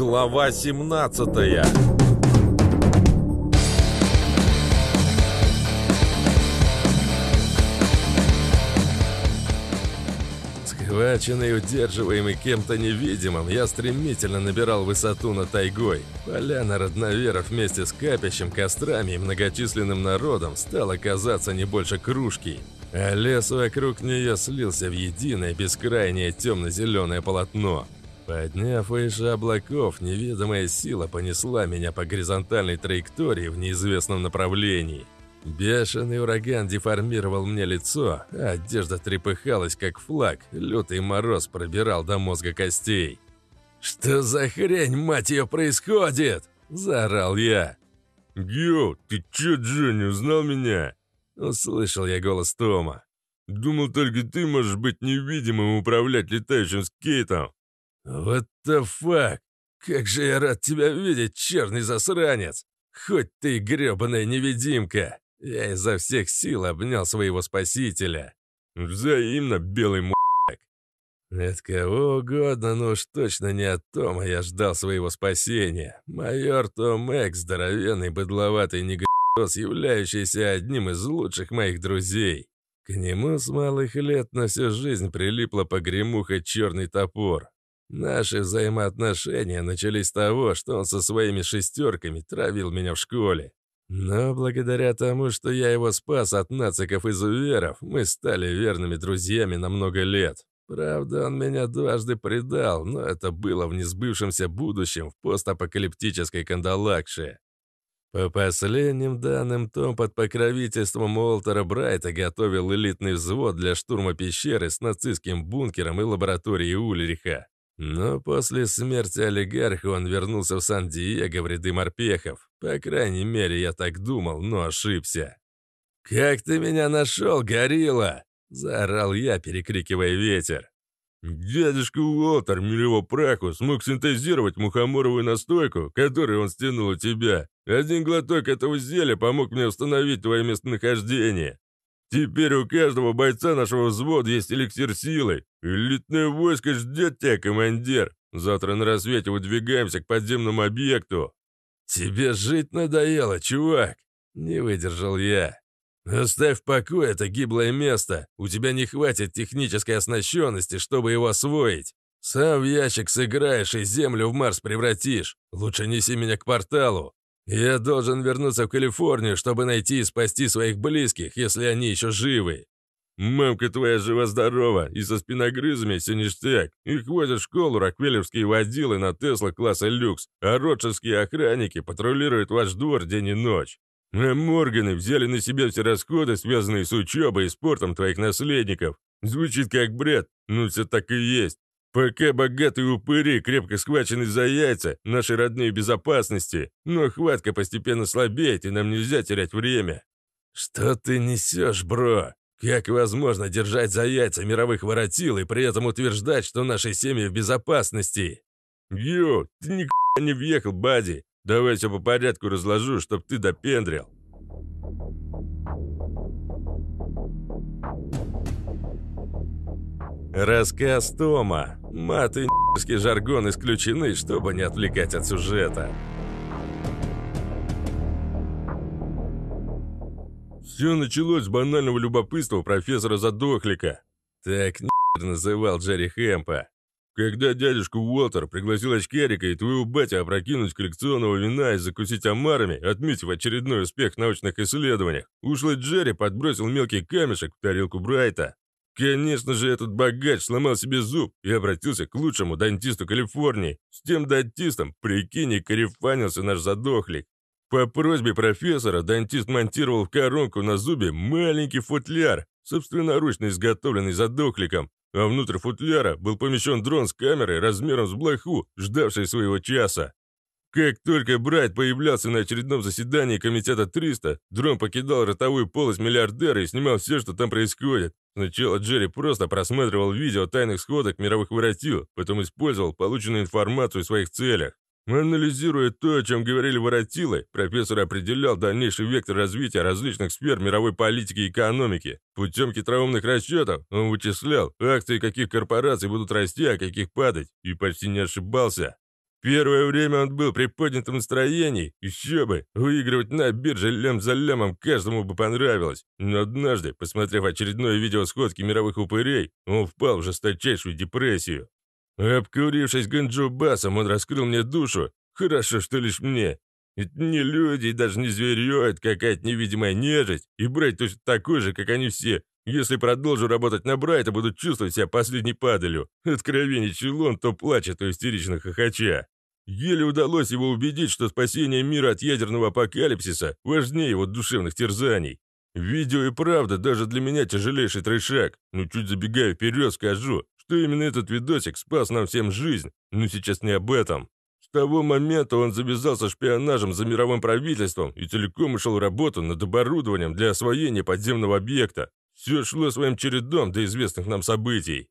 Глава 17 Схваченный удерживаемый кем-то невидимым, я стремительно набирал высоту над тайгой. Поляна родноверов вместе с капящим кострами и многочисленным народом стала казаться не больше кружки, а лес вокруг нее слился в единое бескрайнее темно-зеленое полотно. Подняв выше облаков, неведомая сила понесла меня по горизонтальной траектории в неизвестном направлении. Бешеный ураган деформировал мне лицо, а одежда трепыхалась, как флаг, лютый мороз пробирал до мозга костей. «Что за хрень, мать ее, происходит?» – заорал я. «Йоу, ты чё, Джонни, узнал меня?» – услышал я голос Тома. «Думал, только ты можешь быть невидимым и управлять летающим скейтом». «What the fuck? Как же я рад тебя видеть, черный засранец! Хоть ты гребаная невидимка!» Я изо всех сил обнял своего спасителя. Взаимно, белый м***к. От кого угодно, но уж точно не от Тома я ждал своего спасения. Майор Том Экс, здоровенный, быдловатый негрос, являющийся одним из лучших моих друзей. К нему с малых лет на всю жизнь прилипла погремуха черный топор. Наши взаимоотношения начались с того, что он со своими шестерками травил меня в школе. Но благодаря тому, что я его спас от нациков-изуверов, мы стали верными друзьями на много лет. Правда, он меня дважды предал, но это было в несбывшемся будущем в постапокалиптической Кандалакше. По последним данным, Том под покровительством Уолтера Брайта готовил элитный взвод для штурма пещеры с нацистским бункером и лабораторией Ульриха. Но после смерти олигарха он вернулся в Сан-Диего в ряды морпехов. По крайней мере, я так думал, но ошибся. «Как ты меня нашел, горилла?» – заорал я, перекрикивая ветер. «Дядюшка Уолтер Милево Праху смог синтезировать мухоморовую настойку, которую он стянул у тебя. Один глоток этого зелья помог мне установить твое местонахождение. Теперь у каждого бойца нашего взвода есть эликсир силы. Элитное войско ждет тебя, командир. Завтра на рассвете выдвигаемся к подземному объекту. Тебе жить надоело, чувак. Не выдержал я. Оставь в покое это гиблое место. У тебя не хватит технической оснащенности, чтобы его освоить. Сам в ящик сыграешь и землю в Марс превратишь. Лучше неси меня к порталу. Я должен вернуться в Калифорнию, чтобы найти и спасти своих близких, если они еще живы. Мамка твоя жива-здорова, и со спиногрызами все ништяк. Их возят в школу роквеллерские водилы на Тесла класса люкс, а ротшевские охранники патрулируют ваш двор день и ночь. А Морганы взяли на себя все расходы, связанные с учебой и спортом твоих наследников. Звучит как бред, но все так и есть. Пока богатые упыри, крепко схвачены за яйца, наши родные безопасности, но хватка постепенно слабеет, и нам нельзя терять время. Что ты несешь, бро? Как возможно держать за яйца мировых воротил и при этом утверждать, что наши семьи в безопасности? Йо, ты ни не въехал, Бади. Давай все по порядку разложу, чтоб ты допендрил. Рассказ Тома. Мат и жаргон исключены, чтобы не отвлекать от сюжета. Все началось с банального любопытства профессора Задохлика. Так называл Джерри Хэмпа. Когда дядюшка Уолтер пригласил очкарика и твоего батя опрокинуть коллекционного вина и закусить омарами, отметив очередной успех в научных исследованиях, ушлый Джерри подбросил мелкий камешек в тарелку Брайта. Конечно же, этот богач сломал себе зуб и обратился к лучшему дантисту Калифорнии. С тем дантистом, прикинь, и карифанился наш задохлик. По просьбе профессора дантист монтировал в коронку на зубе маленький футляр, собственноручно изготовленный задохликом, а внутрь футляра был помещен дрон с камерой размером с блоху, ждавший своего часа. Как только Брайт появлялся на очередном заседании комитета 300, дрон покидал ротовую полость миллиардера и снимал все, что там происходит. Сначала Джерри просто просматривал видео тайных сходок мировых воротил, потом использовал полученную информацию в своих целях. Анализируя то, о чем говорили воротилы, профессор определял дальнейший вектор развития различных сфер мировой политики и экономики. Путем хитроумных расчетов он вычислял, акции каких корпораций будут расти, а каких падать, и почти не ошибался. Первое время он был при поднятом настроении, еще бы, выигрывать на бирже лям за лямом каждому бы понравилось. Но однажды, посмотрев очередное видео сходки мировых упырей, он впал в жесточайшую депрессию. Обкурившись ганджубасом, он раскрыл мне душу. Хорошо, что лишь мне. Это не люди и даже не зверье, это какая-то невидимая нежить, и брать точно такой же, как они все. Если продолжу работать на Брайта, буду чувствовать себя последней падалью. Откровенничал он, то плачет, то истерично хохоча. Еле удалось его убедить, что спасение мира от ядерного апокалипсиса важнее его душевных терзаний. Видео и правда даже для меня тяжелейший трешак, но чуть забегая вперед скажу, что именно этот видосик спас нам всем жизнь, но сейчас не об этом. С того момента он завязался шпионажем за мировым правительством и целиком ушел работу над оборудованием для освоения подземного объекта. Все шло своим чередом до известных нам событий.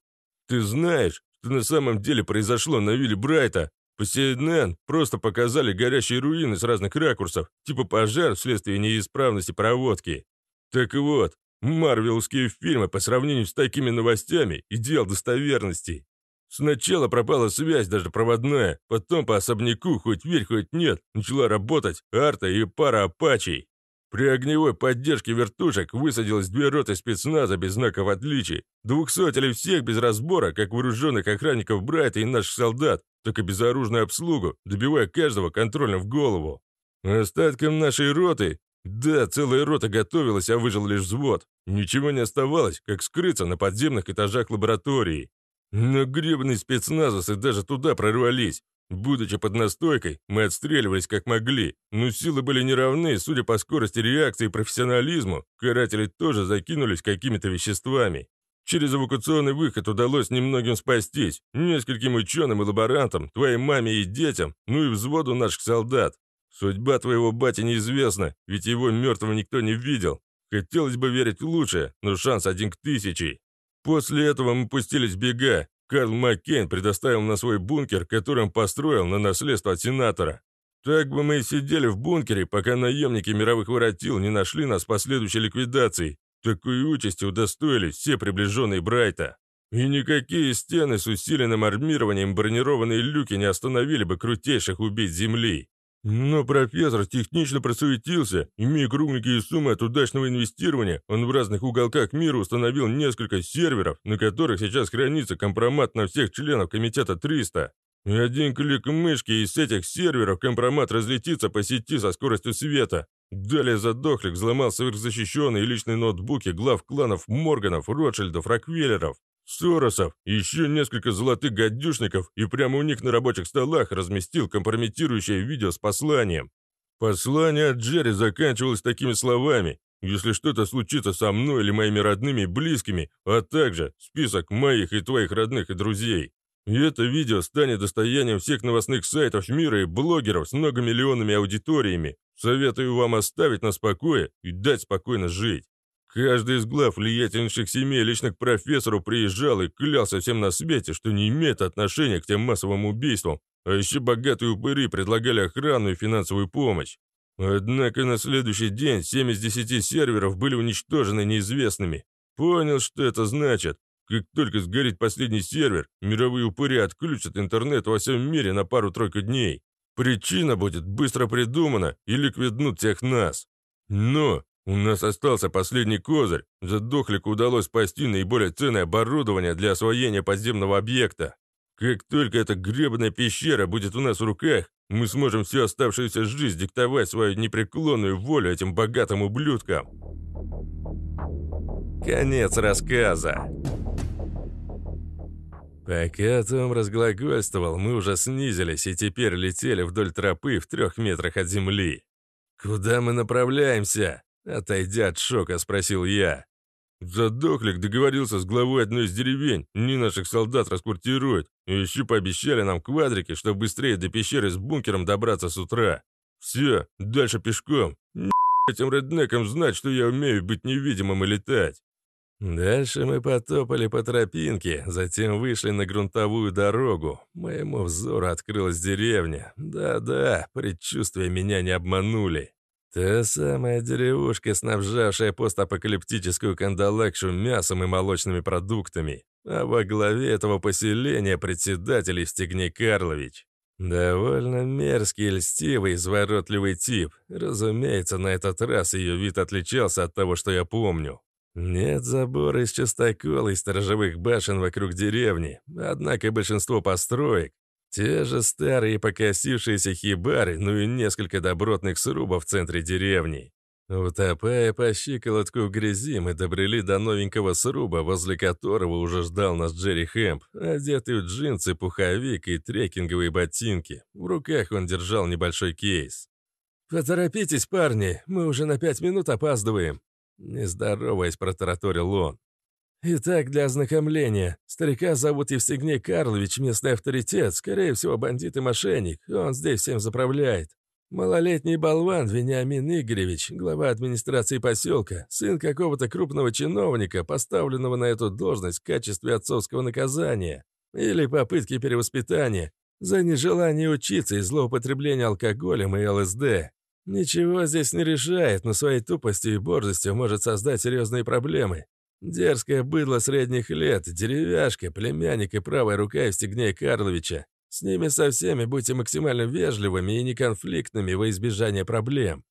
Ты знаешь, что на самом деле произошло на вилле Брайта, по CNN просто показали горящие руины с разных ракурсов, типа пожар вследствие неисправности проводки. Так вот, марвеловские фильмы по сравнению с такими новостями – идеал достоверности. Сначала пропала связь, даже проводная, потом по особняку, хоть верь, хоть нет, начала работать арта и пара апачей. При огневой поддержке вертушек высадилось две роты спецназа без знаков отличий, двухсотели всех без разбора, как вооруженных охранников Брайта и наших солдат, так и безоружную обслугу, добивая каждого контролем в голову. Остаткам нашей роты, да, целая рота готовилась, а выжил лишь взвод, ничего не оставалось, как скрыться на подземных этажах лаборатории. Но гребаные спецназовцы даже туда прорвались, Будучи под настойкой, мы отстреливались как могли, но силы были неравны, судя по скорости реакции и профессионализму, каратели тоже закинулись какими-то веществами. Через эвакуационный выход удалось немногим спастись, нескольким ученым и лаборантам, твоей маме и детям, ну и взводу наших солдат. Судьба твоего бати неизвестна, ведь его мертвого никто не видел. Хотелось бы верить в лучшее, но шанс один к тысяче. После этого мы пустились бега, Карл Маккейн предоставил на свой бункер, который он построил на наследство от сенатора. Так бы мы и сидели в бункере, пока наемники мировых воротил не нашли нас последующей ликвидацией. Такой участи удостоились все приближенные Брайта. И никакие стены с усиленным армированием бронированные люки не остановили бы крутейших убийц Земли. Но профессор технично просуетился. Имея кругленькие суммы от удачного инвестирования, он в разных уголках мира установил несколько серверов, на которых сейчас хранится компромат на всех членов Комитета 300. И один клик мышки, и с этих серверов компромат разлетится по сети со скоростью света. Далее задохлик взломал сверхзащищенные личные ноутбуки глав кланов Морганов, Ротшильдов, Роквеллеров. Соросов, еще несколько золотых гадюшников и прямо у них на рабочих столах разместил компрометирующее видео с посланием. Послание от Джерри заканчивалось такими словами «Если что-то случится со мной или моими родными и близкими, а также список моих и твоих родных и друзей». И это видео станет достоянием всех новостных сайтов мира и блогеров с многомиллионными аудиториями. Советую вам оставить нас в покое и дать спокойно жить. Каждый из глав влиятельнейших семей лично к профессору приезжал и клялся всем на свете, что не имеет отношения к тем массовым убийствам, а еще богатые упыри предлагали охрану и финансовую помощь. Однако на следующий день 7 из 10 серверов были уничтожены неизвестными. Понял, что это значит. Как только сгорит последний сервер, мировые упыри отключат интернет во всем мире на пару-тройку дней. Причина будет быстро придумана и ликвиднут всех нас. Но у нас остался последний козырь. Задохлику удалось спасти наиболее ценное оборудование для освоения подземного объекта. Как только эта гребаная пещера будет у нас в руках, мы сможем всю оставшуюся жизнь диктовать свою непреклонную волю этим богатым ублюдкам. Конец рассказа. Пока Том разглагольствовал, мы уже снизились и теперь летели вдоль тропы в трех метрах от земли. «Куда мы направляемся?» Отойдя от шока, спросил я. Задохлик договорился с главой одной из деревень, не наших солдат расквартирует, и еще пообещали нам квадрики, чтобы быстрее до пещеры с бункером добраться с утра. Все, дальше пешком. Этим реднекам знать, что я умею быть невидимым и летать. Дальше мы потопали по тропинке, затем вышли на грунтовую дорогу. Моему взору открылась деревня. Да-да, предчувствия меня не обманули. Та самая деревушка, снабжавшая постапокалиптическую кандалакшу мясом и молочными продуктами. А во главе этого поселения председатель Стегней Карлович. Довольно мерзкий, льстивый, изворотливый тип. Разумеется, на этот раз ее вид отличался от того, что я помню. Нет забора из частокола и сторожевых башен вокруг деревни, однако большинство построек — те же старые покосившиеся хибары, ну и несколько добротных срубов в центре деревни. Утопая по щиколотку в грязи, мы добрели до новенького сруба, возле которого уже ждал нас Джерри Хэмп, одетый в джинсы, пуховик и трекинговые ботинки. В руках он держал небольшой кейс. «Поторопитесь, парни, мы уже на пять минут опаздываем», — не здороваясь, протараторил он. «Итак, для ознакомления. Старика зовут Евстигней Карлович, местный авторитет, скорее всего, бандит и мошенник. Он здесь всем заправляет. Малолетний болван Вениамин Игоревич, глава администрации поселка, сын какого-то крупного чиновника, поставленного на эту должность в качестве отцовского наказания или попытки перевоспитания за нежелание учиться и злоупотребление алкоголем и ЛСД. Ничего здесь не решает, но своей тупостью и борзостью может создать серьезные проблемы. Дерзкое быдло средних лет, деревяшка, племянник и правая рука Евстигнея Карловича с ними со всеми будьте максимально вежливыми и неконфликтными во избежание проблем.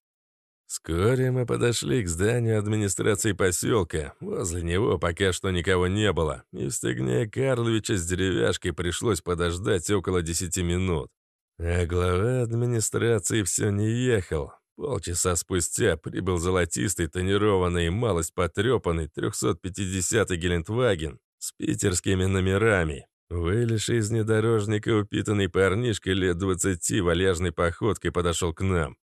Вскоре мы подошли к зданию администрации поселка. Возле него пока что никого не было, и в стегне Карловича с деревяшкой пришлось подождать около десяти минут. А глава администрации все не ехал. Полчаса спустя прибыл золотистый, тонированный и малость потрепанный 350-й Гелендваген с питерскими номерами. Вылезший из внедорожника упитанный парнишка лет двадцати вальяжной походкой подошел к нам.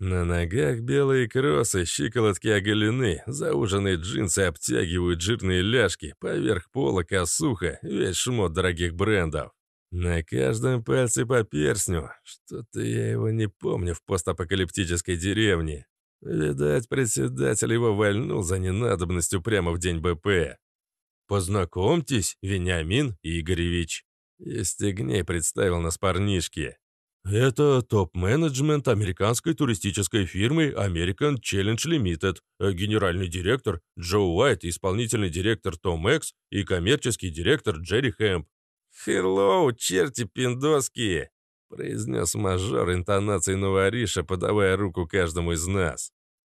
На ногах белые кроссы, щиколотки оголены, зауженные джинсы обтягивают жирные ляжки, поверх пола косуха, весь шмот дорогих брендов. На каждом пальце по перстню. Что-то я его не помню в постапокалиптической деревне. Видать, председатель его вальнул за ненадобностью прямо в день БП. «Познакомьтесь, Вениамин Игоревич». Истегней представил нас парнишке. «Это топ-менеджмент американской туристической фирмы American Challenge Limited, генеральный директор Джо Уайт, исполнительный директор Том Экс и коммерческий директор Джерри Хэмп». «Хеллоу, черти пиндоские!» произнес мажор интонацией новориша, подавая руку каждому из нас.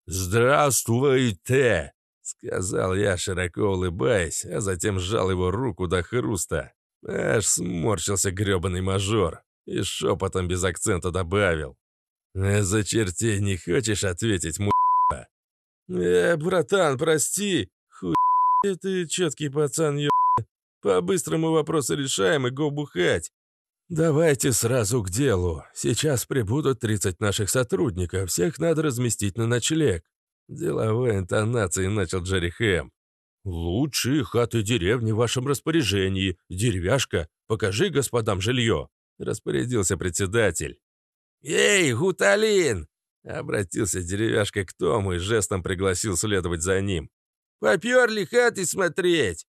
«Здравствуйте!» Сказал я, широко улыбаясь, а затем сжал его руку до хруста. Аж сморщился грёбаный мажор и шепотом без акцента добавил. «Э, «За чертей не хочешь ответить, му***?» «Э, братан, прости! Хуй ты четкий пацан, ё***. По-быстрому вопросы решаем и го бухать!» «Давайте сразу к делу. Сейчас прибудут 30 наших сотрудников, всех надо разместить на ночлег. Деловой интонацией начал Джерри Хэм. «Лучшие хаты деревни в вашем распоряжении. Деревяшка, покажи господам жилье», — распорядился председатель. «Эй, Гуталин!» — обратился деревяшка к Тому и жестом пригласил следовать за ним. «Поперли хаты смотреть!»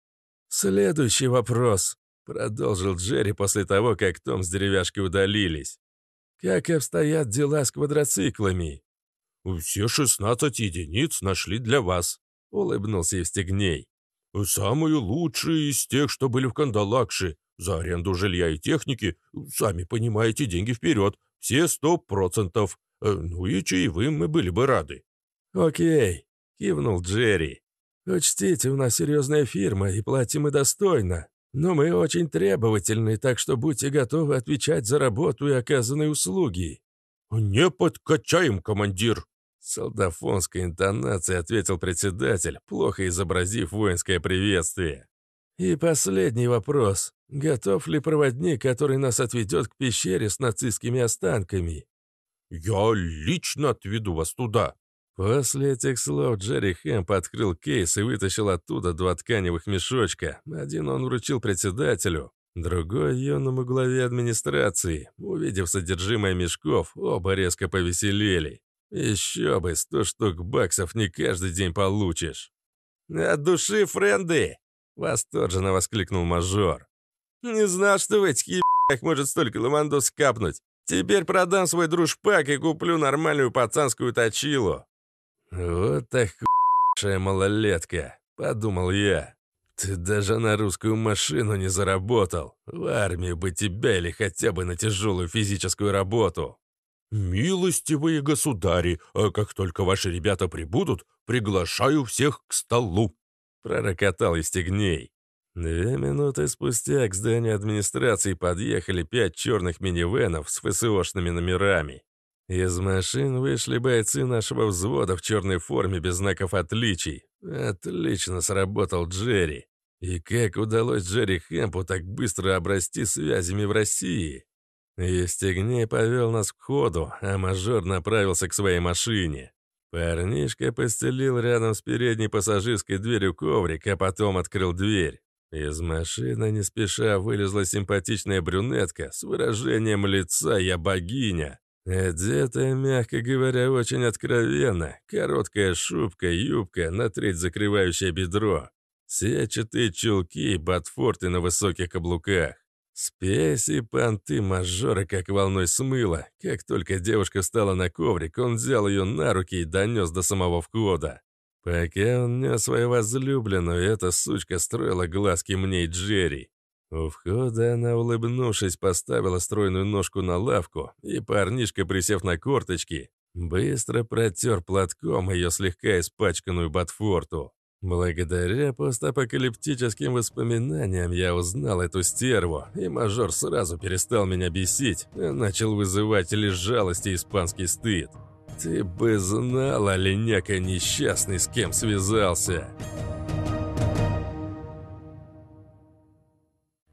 «Следующий вопрос», — продолжил Джерри после того, как Том с деревяшкой удалились. «Как обстоят дела с квадроциклами?» «Все шестнадцать единиц нашли для вас», — улыбнулся Евстигней. «Самые лучшие из тех, что были в Кандалакше. За аренду жилья и техники, сами понимаете, деньги вперед. Все сто процентов. Э, ну и чаевым мы были бы рады». «Окей», — кивнул Джерри. «Учтите, у нас серьезная фирма, и платим мы достойно. Но мы очень требовательны, так что будьте готовы отвечать за работу и оказанные услуги». «Не подкачаем, командир!» Солдафонской интонацией ответил председатель, плохо изобразив воинское приветствие. «И последний вопрос. Готов ли проводник, который нас отведет к пещере с нацистскими останками?» «Я лично отведу вас туда». После этих слов Джерри Хэмп открыл кейс и вытащил оттуда два тканевых мешочка. Один он вручил председателю, другой — юному главе администрации. Увидев содержимое мешков, оба резко повеселели. Еще бы, сто штук баксов не каждый день получишь. «От души, френды!» — восторженно воскликнул мажор. «Не знал, что в этих ебах может столько ламандос капнуть. Теперь продам свой дружпак и куплю нормальную пацанскую точилу». «Вот так малолетка», — подумал я. Ты даже на русскую машину не заработал. В армию бы тебя или хотя бы на тяжелую физическую работу. «Милостивые государи, а как только ваши ребята прибудут, приглашаю всех к столу!» Пророкотал Истегней. Две минуты спустя к зданию администрации подъехали пять черных минивенов с ФСОшными номерами. Из машин вышли бойцы нашего взвода в черной форме без знаков отличий. Отлично сработал Джерри. И как удалось Джерри Хэмпу так быстро обрасти связями в России? Евстигней повел нас к ходу, а мажор направился к своей машине. Парнишка постелил рядом с передней пассажирской дверью коврик, а потом открыл дверь. Из машины не спеша вылезла симпатичная брюнетка с выражением лица «Я богиня». Одетая, мягко говоря, очень откровенно. Короткая шубка, юбка, на треть закрывающая бедро. Сетчатые чулки ботфорты на высоких каблуках. Спесь и понты мажора как волной смыло. Как только девушка встала на коврик, он взял ее на руки и донес до самого входа. Пока он нес свою возлюбленную, эта сучка строила глазки мне и Джерри. У входа она, улыбнувшись, поставила стройную ножку на лавку, и парнишка, присев на корточки, быстро протер платком ее слегка испачканную ботфорту. Благодаря постапокалиптическим воспоминаниям я узнал эту стерву, и мажор сразу перестал меня бесить, а начал вызывать лишь жалость и испанский стыд. «Ты бы знал, оленяка несчастный, с кем связался!»